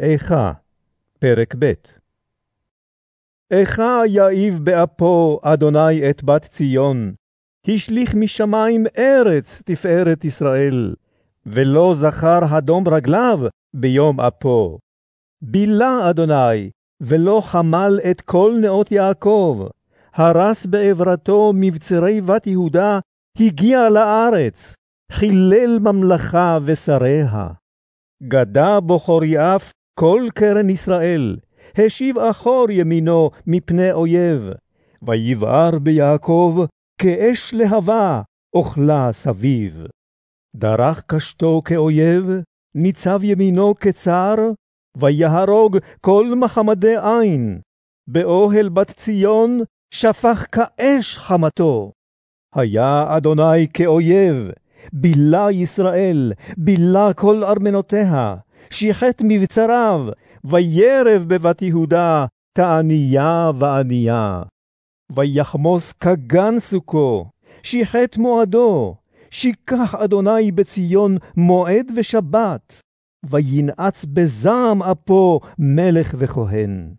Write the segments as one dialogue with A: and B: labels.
A: איכה, פרק ב' איכה יאיב באפו אדוני את בת ציון, השליך משמיים ארץ תפארת ישראל, ולא זכר הדום רגליו ביום אפו. בילה אדוני, ולא חמל את כל נאות יעקב, הרס בעברתו מבצרי בת יהודה, הגיע לארץ, חילל ממלכה ושריה. גדה בו יאף כל קרן ישראל, השיב אחור ימינו מפני אויב, ויבער ביעקב כאש להבה, אוכלה סביב. דרך קשתו כאויב, ניצב ימינו כצר, ויהרוג כל מחמדי עין. באוהל בת ציון שפך כאש חמתו. היה אדוני כאויב, בילה ישראל, בילה כל ארמנותיה, שיחת מבצריו, וירב בבת יהודה, תענייה וענייה. ויחמוס כגן סוכו, שיחת מועדו, שיקח אדוני בציון מועד ושבת, וינעץ בזעם אפו מלך וכהן.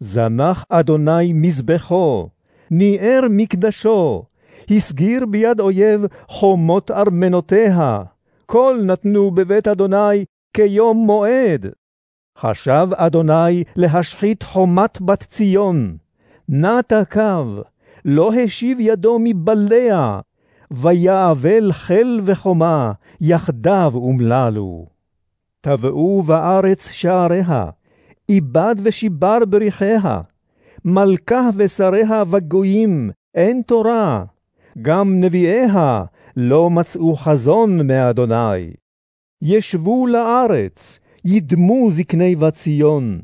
A: זנח אדוני מזבחו, ניער מקדשו, הסגיר ביד אויב חומות ארמנותיה, כל נתנו בבית אדוני כיום מועד. חשב אדוני להשחית חומת בת ציון, נע תקב, לא השיב ידו מבליה, ויעבל חיל וחומה, יחדיו אומללו. טבעו בארץ שעריה, איבד ושיבר בריחיה, מלכה ושריה וגויים, אין תורה, גם נביאיה לא מצאו חזון מאדוני. ישבו לארץ, ידמו זקני בת ציון,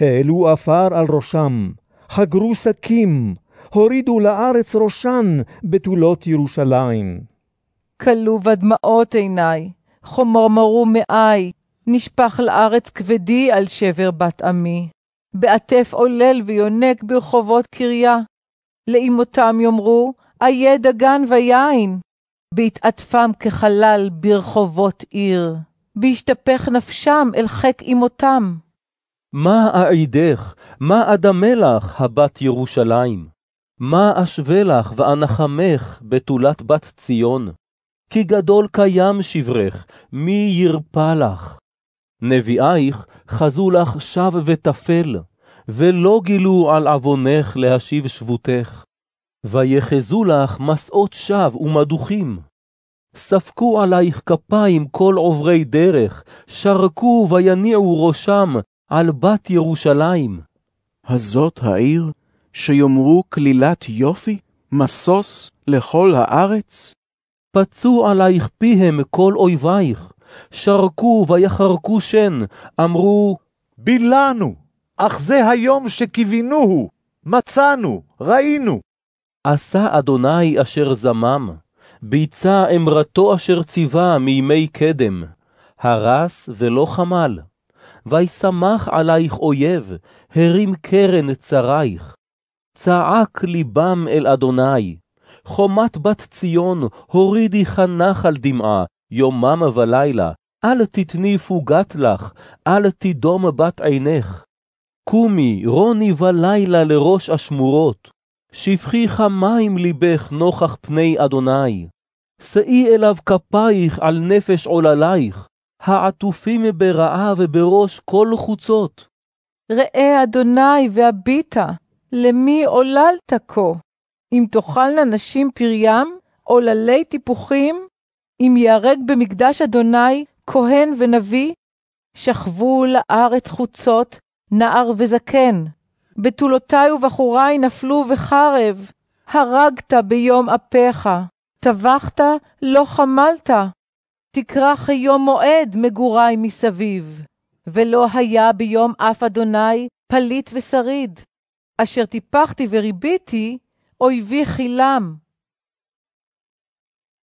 A: העלו עפר על ראשם, חגרו שקים, הורידו לארץ ראשן בתולות ירושלים.
B: כלו בדמעות עיני, חומרמרו מאי, נשפך לארץ כבדי על שבר בת עמי. בעטף עולל ויונק ברחובות קריה. לאמותם יאמרו, איה דגן ויין. בהתעטפם כחלל ברחובות עיר. בהשתפך נפשם אל חק אמותם.
C: מה אעידך, מה אדמה לך, הבת ירושלים? מה אשווה לך ואנחמך, בתולת בת ציון? כי גדול קיים שברך, מי ירפא לך? נביאייך חזו לך שב וטפל, ולא גילו על עוונך להשיב שבותך. ויחזו לך מסעות שב ומדוכים. ספקו עלייך כפיים כל עוברי דרך, שרקו ויניעו ראשם על בת ירושלים.
D: הזאת העיר שיאמרו כלילת יופי, משוש לכל הארץ?
C: פצו עלייך פיהם כל אויבייך, שרקו ויחרקו שן, אמרו,
E: בילנו, אך זה היום שקיווינוהו, מצאנו, ראינו.
C: עשה אדוני אשר זמם, ביצע אמרתו אשר ציווה מימי קדם, הרס ולא חמל. וישמח עלייך אויב, הרים קרן צריך. צעק ליבם אל אדוני, חומת בת ציון הורידי חנך על דמעה, יומם ולילה, אל תתני פוגת לך, אל תדום בת עינך. קומי, רוני ולילה לראש אשמורות, שפכי חמים ליבך נוכח פני אדוני. שאי אליו כפייך על נפש עוללייך, העטופים ברעב ובראש כל חוצות.
B: ראה אדוני והביטה, למי עוללת כה? אם תאכלנה נשים פריים, עוללי טיפוחים, אם ייהרג במקדש אדוני כהן ונביא, שכבו לארץ חוצות, נער וזקן. בתולותי ובחורי נפלו בחרב, הרגת ביום אפיך, טבחת, לא חמלת. תקרח יום מועד מגורי מסביב, ולא היה ביום אף אדוני פליט ושריד. אשר טיפחתי וריביתי, אויבי חילם.